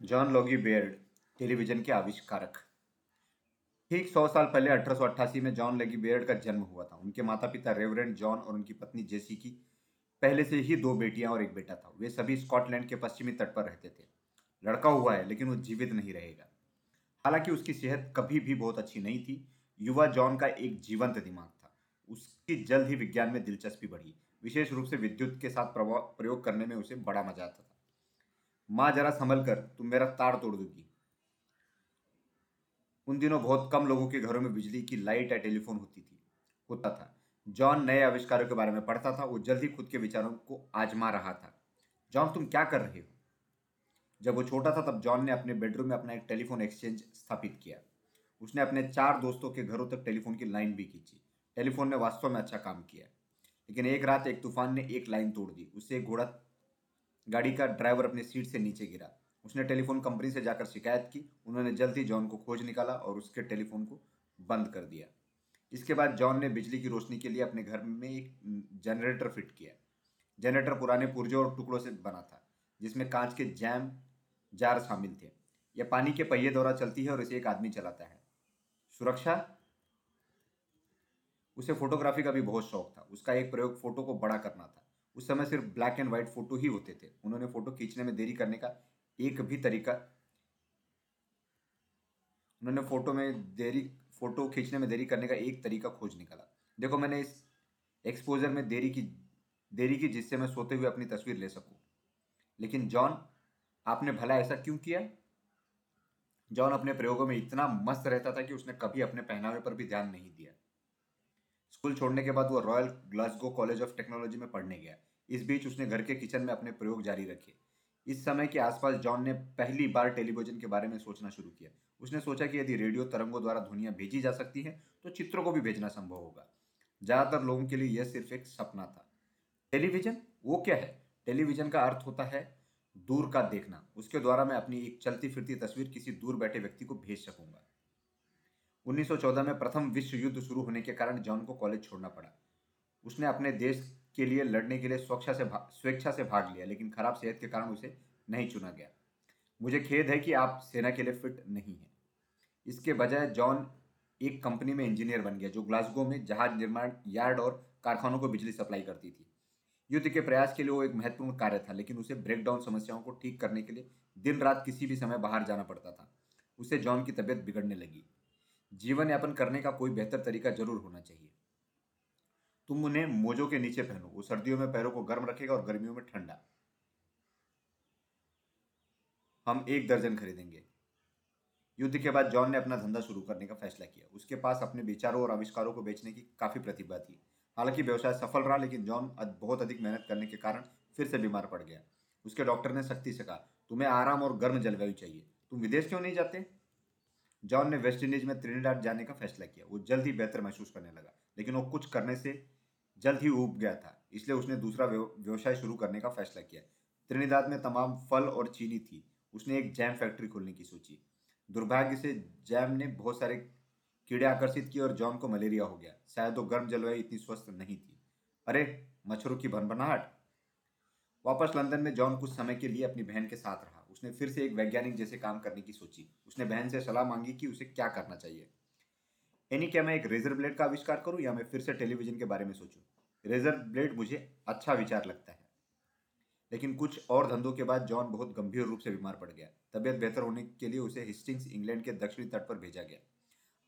John लॉगी Baird, television के आविष्कारक। ठीक सौ साल पहले अठारह सौ अट्ठासी में जॉन लगी बेयर्ड का जन्म हुआ था। उनके माता पिता रेवरेंड जॉन और उनकी पत्नी जेसी की पहले से ही दो बेटियाँ और एक बेटा था। वे सभी स्कॉटलैंड के पश्चिमी तट पर रहते थे। लड़का हुआ है, लेकिन वो जीवित नहीं रहेगा। हालाँकि उसकी सेहत कभी भी बहुत अच्छी नहीं थी। युवा जॉन का एक जीवंत दिमाग था। उसकी जल्द ही विज्ञान में दिलचस्पी बढ़ी। विशेष रूप से विद्युत के साथ प्रयोग करने में उसे बड़ा मज़ा आता था। माँ जरा संभल कर, तुम मेरा तार तोड़ दोगी। उन दिनों बहुत कम लोगों के घरों में बिजली की लाइट या टेलीफोन होती थी, होता था। जॉन नए आविष्कारों के बारे में पढ़ता था, वो जल्दी खुद के विचारों को आजमा रहा था। जॉन, तुम क्या कर रहे हो? जब वो छोटा था, तब जॉन ने अपने बेडरूम में अपना एक टेलीफोन एक्सचेंज स्थापित किया। उसने अपने चार दोस्तों के घरों तक टेलीफोन की लाइन भी खींची। टेलीफोन ने वास्तव में अच्छा काम किया। लेकिन एक रात एक तूफ़ान ने एक लाइन तोड़ दी। उससे एक घोड़ा गाड़ी का ड्राइवर अपनी सीट से नीचे गिरा। उसने टेलीफोन कंपनी से जाकर शिकायत की। उन्होंने जल्द ही जॉन को खोज निकाला और उसके टेलीफोन को बंद कर दिया। इसके बाद जॉन ने बिजली की रोशनी के लिए अपने घर में एक जनरेटर फिट किया। जनरेटर पुराने पुर्जों और टुकड़ों से बना था, जिसमें कांच के जैम जार शामिल थे। यह पानी के पहिए द्वारा चलती है और इसे एक आदमी चलाता है। सुरक्षा? उसे फोटोग्राफी का भी बहुत शौक था। उसका एक प्रयोग फ़ोटो को बड़ा करना था। उस समय सिर्फ़ ब्लैक एंड व्हाइट फ़ोटो ही होते थे। उन्होंने फ़ोटो खींचने में देरी करने का एक भी तरीका उन्होंने फ़ोटो में देरी फ़ोटो खींचने में देरी करने का एक तरीका खोज निकाला। देखो, मैंने इस एक्सपोजर में देरी की देरी की जिससे मैं सोते हुए अपनी तस्वीर ले सकूँ। लेकिन जॉन, आपने भला ऐसा क्यों किया? जॉन अपने प्रयोगों में इतना मस्त रहता था कि उसने कभी अपने पहनावे पर भी ध्यान नहीं दिया। स्कूल छोड़ने के बाद वो Royal Glasgow College of Technology में पढ़ने गया। इस बीच उसने घर के किचन में अपने प्रयोग जारी रखे। इस समय के आसपास जॉन ने पहली बार टेलीविज़न के बारे में सोचना शुरू किया। उसने सोचा कि यदि रेडियो तरंगों द्वारा ध्वनिया भेजी जा सकती है तो चित्रों को भी भेजना संभव होगा। ज़्यादातर लोगों के लिए यह सिर्फ़ एक सपना था। टेलीविज़न? वो क्या है? टेलीविज़न का अर्थ होता है दूर का देखना। उसके द्वारा मैं अपनी एक चलती फिरती तस्वीर किसी दूर बैठे व्यक्ति को भेज सकूँगा। 1914 में प्रथम विश्व युद्ध शुरू होने के कारण जॉन को कॉलेज छोड़ना पड़ा। उसने अपने देश के लिए, लड़ने के लिए स्वेच्छा से स्वेच्छा से भाग लिया, लेकिन खराब सेहत के कारण उसे नहीं चुना गया। मुझे खेद है कि आप सेना के लिए फिट नहीं हैं। इसके बजाय जॉन एक कंपनी में इंजीनियर बन गया, जो ग्लासगो में जहाज़ निर्माण, यार्ड और कारखानों को बिजली सप्लाई करती थी। युद्ध के प्रयास के लिए वो एक महत्वपूर्ण कार्य था, लेकिन उसे ब्रेकडाउन समस्याओं को ठीक करने के लिए दिन रात किसी भी समय बाहर जाना पड़ता था। उसे जॉन की तबीयत बिगड़ने लगी। जीवन यापन करने का कोई बेहतर तरीका ज़रूर होना चाहिए। तुम उन्हें मोजों के नीचे पहनो। वो सर्दियों में पैरों को गर्म रखेगा और गर्मियों में ठंडा। हम एक दर्जन खरीदेंगे। युद्ध के बाद जॉन ने अपना धंधा शुरू करने का फैसला किया। उसके पास अपने विचारों और आविष्कारों को बेचने की काफ़ी प्रतिभा थी। हालाँकि व्यवसाय सफल रहा, लेकिन जॉन बहुत अधिक मेहनत करने के कारण फिर से बीमार पड़ गया। उसके डॉक्टर ने सख्ती से कहा, तुम्हें आराम और गर्म जलवायु चाहिए। तुम विदेश क्यों नहीं जाते? जॉन ने वेस्ट इंडीज में त्रिनिडाद जाने का फैसला किया। वो जल्द ही बेहतर महसूस करने लगा, लेकिन वो कुछ करने से जल्द ही उब गया था, इसलिए उसने दूसरा व्यवसाय शुरू करने का फैसला किया। त्रिनिदाद में तमाम फल और चीनी थी। उसने एक जैम फैक्ट्री खोलने की सोची। दुर्भाग्य से जैम ने बहुत सारे कीड़े आकर्षित किए और जॉन को मलेरिया हो गया। शायद वो गर्म जलवायु इतनी स्वस्थ नहीं थी। अरे, मच्छरों की भनभनाहट। वापस लंदन में जॉन कुछ समय के लिए अपनी बहन के साथ रहा। उसने फिर से एक वैज्ञानिक जैसे काम करने की सोची। उसने बहन से सलाह मांगी कि उसे क्या करना चाहिए। यानी क्या मैं एक रेजर ब्लेड का आविष्कार करूँ या मैं फिर से टेलीविज़न के बारे में सोचूं? रेजर ब्लेड मुझे अच्छा विचार लगता है। लेकिन कुछ और धंधों के बाद जॉन बहुत गंभीर रूप से बीमार पड़ गया। तबियत बेहतर होने के लिए उसे हिस्टिंग्स इंग्लैंड के दक्षिणी तट पर भेजा गया।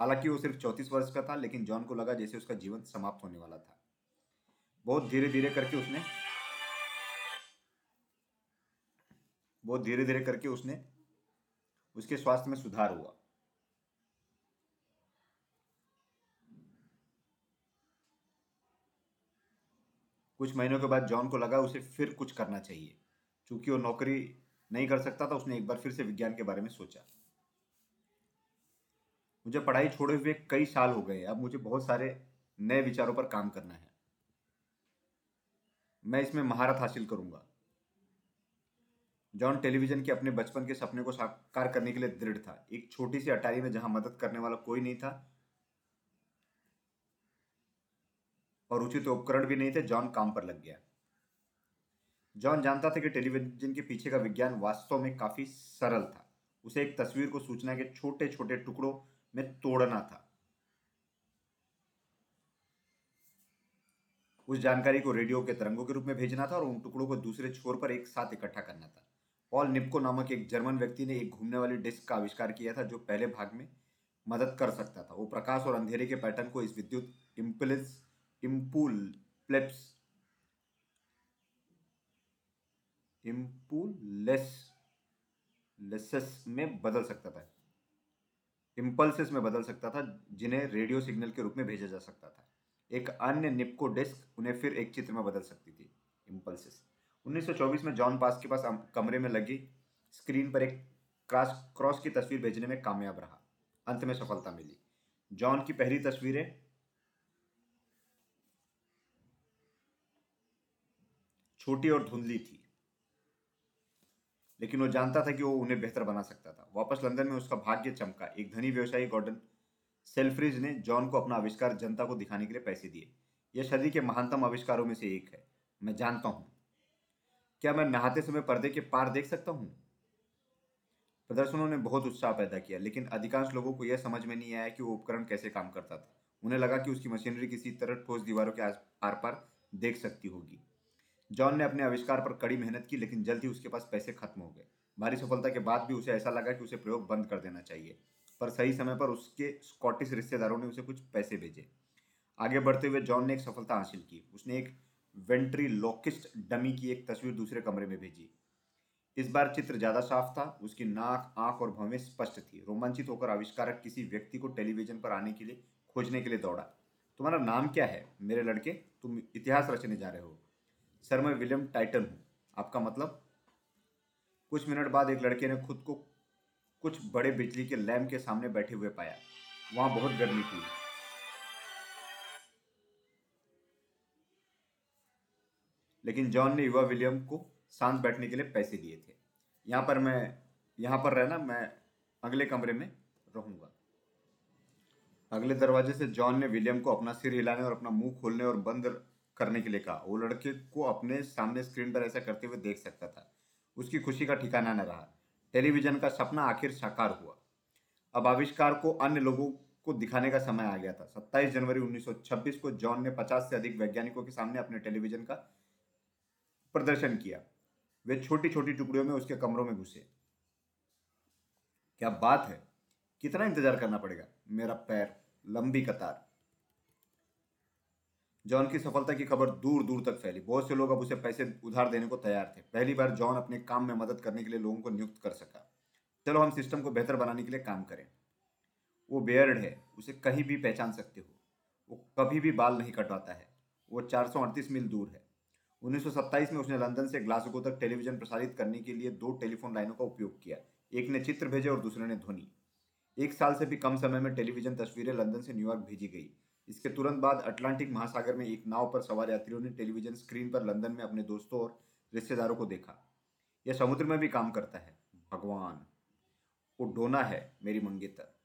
हालाँकि वो सिर्फ़ चौंतीस वर्ष का था, लेकिन जॉन को लगा जैसे उसका जीवन समाप्त होने वाला था। बहुत धीरे धीरे करके उसने बहुत धीरे धीरे करके उसने उसके स्वास्थ्य में सुधार हुआ। कुछ महीनों के बाद जॉन को लगा उसे फिर कुछ करना चाहिए। चूँकि वो नौकरी नहीं कर सकता था, उसने एक बार फिर से विज्ञान के बारे में सोचा। मुझे पढ़ाई छोड़े हुए कई साल हो गए अब मुझे बहुत सारे नए विचारों पर काम करना है। मैं इसमें महारत हासिल करूँगा। जॉन टेलीविज़न के अपने बचपन के सपने को साकार करने के लिए दृढ़ था। एक छोटी सी अटारी में जहाँ मदद करने वाला कोई नहीं था और उचित उपकरण भी नहीं थे, जॉन काम पर लग गया। जॉन जानता था कि टेलीविज़न के पीछे का विज्ञान वास्तव में काफ़ी सरल था। उसे एक तस्वीर को सूचना के छोटे छोटे टुकड़ों में तोड़ना था। उस जानकारी को रेडियो के तरंगों के रूप में भेजना था और उन टुकड़ों को दूसरे छोर पर एक साथ इकट्ठा करना था। पॉल निपको नामक एक जर्मन व्यक्ति ने एक घूमने वाली डिस्क का आविष्कार किया था, जो पहले भाग में मदद कर सकता था। वो प्रकाश और अंधेरे के पैटर्न को इस विद्युत इम्पलिस इम्पूल प्लेप्स इम्पूलेस लेसेस में बदल सकता था। इम्पल्सेस में बदल सकता था, जिन्हें रेडियो सिग्नल के रूप में भेजा जा सकता था। एक अन्य निपको डिस्क उन्हें फिर एक चित्र में बदल सकती थी इम्पल्सेस 1924 में जॉन पास के पास कमरे में लगी। स्क्रीन पर एक क्रॉस क्रॉस की तस्वीर भेजने में कामयाब रहा। अंत में सफलता मिली। जॉन की पहली तस्वीरें छोटी और धुंधली थी। लेकिन वो जानता था कि वो उन्हें बेहतर बना सकता था। वापस लंदन में उसका भाग्य चमका। एक धनी व्यवसायी गॉर्डन सेल्फ्रिज ने जॉन को अपना आविष्कार जनता को दिखाने के लिए पैसे दिए। यह सदी के महानतम आविष्कारों में से एक है। मैं जानता हूँ। क्या मैं नहाते समय पर्दे के पार देख सकता हूँ? प्रदर्शनों ने बहुत उत्साह पैदा किया, लेकिन अधिकांश लोगों को यह समझ में नहीं आया कि वो उपकरण कैसे काम करता था। उन्हें लगा कि उसकी मशीनरी किसी तरह ठोस दीवारों के आर पार देख सकती होगी। जॉन ने अपने आविष्कार पर कड़ी मेहनत की, लेकिन जल्द ही उसके पास पैसे खत्म हो गए। भारी सफलता के बाद भी उसे ऐसा लगा कि उसे प्रयोग बंद कर देना चाहिए, पर सही समय पर उसके स्कॉटिश रिश्तेदारों ने उसे कुछ पैसे भेजे। आगे बढ़ते हुए जॉन ने एक सफलता हासिल की। उसने एक वेंट्रीलोकिस्ट डमी की एक तस्वीर दूसरे कमरे में भेजी। इस बार चित्र ज़्यादा साफ़ था, उसकी नाक, आँख और भवें स्पष्ट थी। रोमांचित होकर आविष्कारक किसी व्यक्ति को टेलीविज़न पर आने के लिए खोजने के लिए दौड़ा। तुम्हारा नाम क्या है? मेरे लड़के, तुम इतिहास रचने जा रहे हो। सर, मैं विलियम टाइटन हूँ। आपका मतलब? कुछ मिनट बाद एक लड़के ने खुद को कुछ बड़े बिजली के लैम्प के सामने बैठे हुए पाया। वहाँ बहुत गर्मी थी। लेकिन जॉन ने युवा विलियम को शांत बैठने के लिए पैसे दिए थे। यहाँ पर मैं, यहाँ पर रहना, मैं अगले कमरे में रहूँगा। अगले दरवाजे से जॉन ने विलियम को अपना सिर हिलाने और अपना मुँह खोलने और बंद करने के लिए कहा। वो लड़के को अपने सामने स्क्रीन पर ऐसा करते हुए देख सकता था। उसकी खुशी का ठिकाना न रहा। टेलीविज़न का सपना आखिर साकार हुआ। अब आविष्कार को अन्य लोगों को दिखाने का समय आ गया था। 27 जनवरी 1926 को जॉन ने 50 से अधिक वैज्ञानिकों के सामने अपने टेलीविज़न का प्रदर्शन किया। वे छोटी छोटी टुकड़ियों में उसके कमरों में घुसे। क्या बात है? कितना इंतज़ार करना पड़ेगा? मेरा पैर, लंबी कतार। जॉन की सफलता की खबर दूर दूर तक फैली। बहुत से लोग अब उसे पैसे उधार देने को तैयार थे। पहली बार जॉन अपने काम में मदद करने के लिए लोगों को नियुक्त कर सका। चलो, हम सिस्टम को बेहतर बनाने के लिए काम करें। वो बेयर्ड है। उसे कहीं भी पहचान सकते हो। वो कभी भी बाल नहीं कटवाता है। वो चार सौ अड़तीस मील दूर है। 1927 में उसने लंदन से ग्लासगो तक टेलीविज़न प्रसारित करने के लिए दो टेलीफोन लाइनों का उपयोग किया। एक ने चित्र भेजे और दूसरे ने ध्वनि। एक साल से भी कम समय में टेलीविज़न तस्वीरें लंदन से न्यूयॉर्क भेजी गई। इसके तुरंत बाद अटलांटिक महासागर में एक नाव पर सवार यात्रियों ने टेलीविज़न स्क्रीन पर लंदन में अपने दोस्तों और रिश्तेदारों को देखा। यह समुद्र में भी काम करता है। भगवान, वो डोना है मेरी मंगेतर।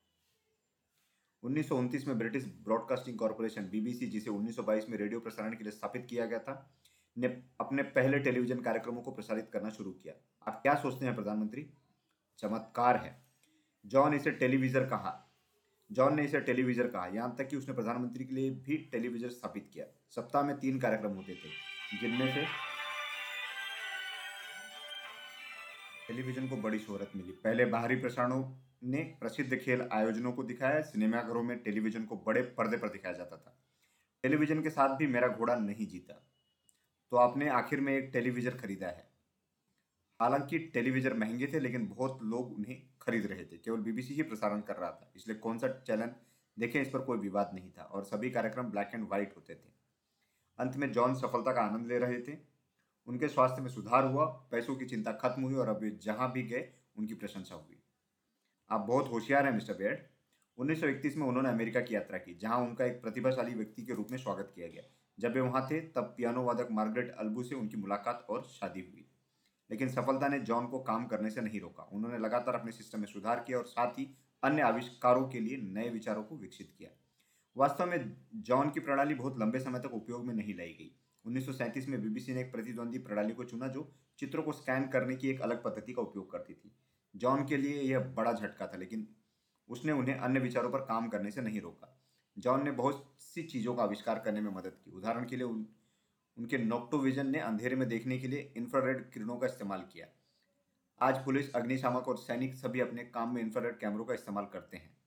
उन्नीस में ब्रिटिश ब्रॉडकास्टिंग कॉरपोरेशन बीबीसी, जिसे 1922 में रेडियो प्रसारण के लिए स्थापित किया गया था, ने अपने पहले टेलीविज़न कार्यक्रमों को प्रसारित करना शुरू किया। आप क्या सोचते हैं प्रधानमंत्री? चमत्कार है। जॉन इसे टेलीविज़न कहा। जॉन ने इसे टेलीविज़न कहा। यहाँ तक कि उसने प्रधानमंत्री के लिए भी टेलीविज़न स्थापित किया। सप्ताह में तीन कार्यक्रम होते थे, जिनमें से टेलीविज़न को बड़ी शोहरत मिली। पहले बाहरी प्रसारणों ने प्रसिद्ध खेल आयोजनों को दिखाया, सिनेमाघरों में टेलीविज़न को बड़े पर्दे पर दिखाया जाता था। टेलीविज़न के साथ भी मेरा घोड़ा नहीं जीता। तो आपने आखिर में एक टेलीविज़न खरीदा है। हालाँकि टेलीविज़न महँगे थे, लेकिन बहुत लोग उन्हें खरीद रहे थे। केवल बीबीसी ही प्रसारण कर रहा था, इसलिए कौन सा चैनल देखें, इस पर कोई विवाद नहीं था और सभी कार्यक्रम ब्लैक एंड व्हाइट होते थे। अंत में जॉन सफलता का आनंद ले रहे थे। उनके स्वास्थ्य में सुधार हुआ, पैसों की चिंता खत्म हुई और अब वे जहाँ भी गए, उनकी प्रशंसा हुई। आप बहुत होशियार हैं, मिस्टर बेड 1931 में उन्होंने अमेरिका की यात्रा की, जहाँ उनका एक प्रतिभाशाली व्यक्ति के रूप में स्वागत किया गया। जब वे वहाँ थे, तब पियानो वादक मार्गरेट अल्बू से उनकी मुलाकात और शादी हुई। लेकिन सफलता ने जॉन को काम करने से नहीं रोका। उन्होंने लगातार अपने सिस्टम में सुधार किया और साथ ही अन्य आविष्कारों के लिए नए विचारों को विकसित किया। वास्तव में जॉन की प्रणाली बहुत लंबे समय तक उपयोग में नहीं लाई गई। उन्नीस सौ सैंतीस में बीबीसी ने एक प्रतिद्वंदी प्रणाली को चुना जो चित्रों को स्कैन करने की एक अलग पद्धति का उपयोग करती थी। जॉन के लिए यह बड़ा झटका था लेकिन उसने उन्हें अन्य विचारों पर काम करने से नहीं रोका। जॉन ने बहुत सी चीज़ों का आविष्कार करने में मदद की। उदाहरण के लिए उन, उनके नोक्टोविजन ने अंधेरे में देखने के लिए इंफ्रारेड किरणों का इस्तेमाल किया। आज पुलिस, अग्निशामक और सैनिक सभी अपने काम में इंफ्रारेड कैमरों का इस्तेमाल करते हैं।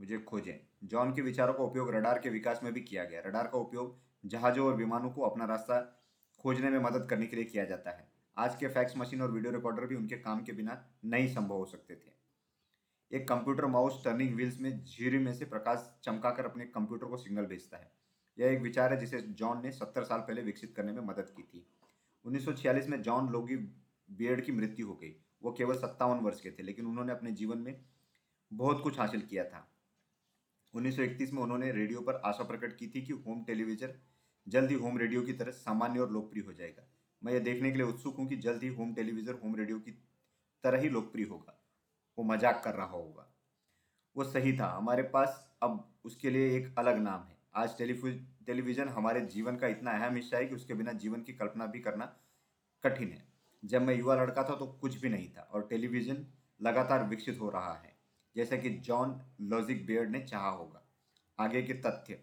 मुझे खोजें। जॉन के विचारों का उपयोग रडार के विकास में भी किया गया। रडार का उपयोग जहाज़ों और विमानों को अपना रास्ता खोजने में मदद करने के लिए किया जाता है। आज के फैक्स मशीन और वीडियो रिकॉर्डर भी उनके काम के बिना नहीं संभव हो सकते थे। एक कंप्यूटर माउस टर्निंग व्हील्स में झीरी में से प्रकाश चमकाकर अपने कंप्यूटर को सिग्नल भेजता है। यह एक विचार है जिसे जॉन ने सत्तर साल पहले विकसित करने में मदद की थी। 1946 में जॉन लोगी बियर्ड की मृत्यु हो गई। वो केवल सत्तावन वर्ष के थे, लेकिन उन्होंने अपने जीवन में बहुत कुछ हासिल किया था। 1931 में उन्होंने रेडियो पर आशा प्रकट की थी कि होम टेलीविज़न जल्द ही होम रेडियो की तरह सामान्य और लोकप्रिय हो जाएगा। मैं ये देखने के लिए उत्सुक हूँ कि जल्द ही होम टेलीविज़न, होम रेडियो की तरह ही लोकप्रिय होगा। वो मज़ाक कर रहा होगा। वो सही था। हमारे पास अब उसके लिए एक अलग नाम है। आज टेलीविज़न हमारे जीवन का इतना अहम हिस्सा है कि उसके बिना जीवन की कल्पना भी करना कठिन है। जब मैं युवा लड़का था तो कुछ भी नहीं था और टेलीविज़न लगातार विकसित हो रहा है। जैसा कि जॉन लॉजिक बियर्ड ने चाहा होगा। आगे के तथ्य।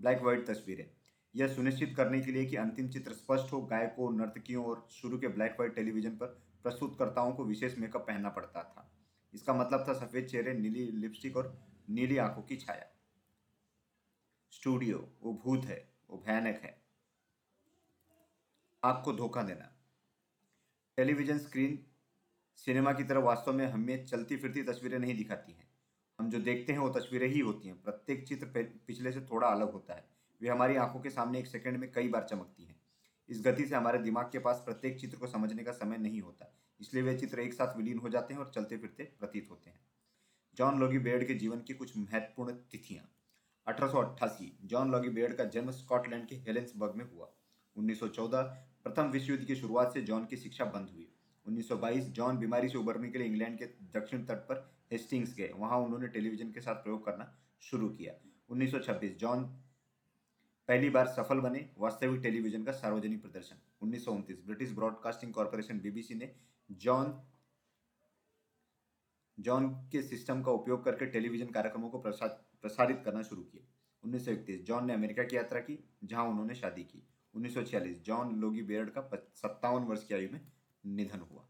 ब्लैक व्हाइट तस्वीरें। यह सुनिश्चित करने के लिए कि अंतिम चित्र स्पष्ट हो, गायकों, नर्तकियों और शुरू के ब्लैक व्हाइट टेलीविज़न पर प्रस्तुतकर्ताओं को विशेष मेकअप पहनना पड़ता था। इसका मतलब था सफ़ेद चेहरे, नीली लिपस्टिक और नीली आँखों की छाया। स्टूडियो, वो भूत है, वो भयानक है। आपको धोखा देना। टेलीविज़न स्क्रीन सिनेमा की तरह वास्तव में हमें चलती फिरती तस्वीरें नहीं दिखाती हैं। हम जो देखते हैं, वो तस्वीरें ही होती हैं। प्रत्येक चित्र पिछले से थोड़ा अलग होता है। वे हमारी आँखों के सामने एक सेकंड में कई बार चमकती हैं। इस गति से हमारे दिमाग के पास प्रत्येक चित्र को समझने का समय नहीं होता, इसलिए वे चित्र एक साथ विलीन हो जाते हैं और चलते फिरते प्रतीत होते हैं। जॉन लॉगी बेड के जीवन की कुछ महत्वपूर्ण तिथियाँ। अठारह जॉन लॉगी बेड का जन्म स्कॉटलैंड के हेलेंसबर्ग में हुआ। 1914 प्रथम विश्व युद्ध की शुरुआत से जॉन की शिक्षा बंद हुई। 1922 जॉन बीमारी से उबरने के लिए इंग्लैंड के दक्षिण तट पर हेस्टिंग्स गए। वहाँ उन्होंने टेलीविज़न के साथ प्रयोग करना शुरू किया। 1926 जॉन पहली बार सफल बने वास्तविक टेलीविज़न का सार्वजनिक प्रदर्शन। उन्नीस ब्रिटिश ब्रॉडकास्टिंग कॉरपोरेशन बीबीसी ने जॉन जॉन के सिस्टम का उपयोग करके टेलीविज़न कार्यक्रमों को प्रसारित करना शुरू किया। उन्नीस सौ इकतीस, जॉन ने अमेरिका की यात्रा की, जहाँ उन्होंने शादी की। 1946 जॉन लोगी बेयर्ड का सत्तावन वर्ष की आयु में निधन हुआ।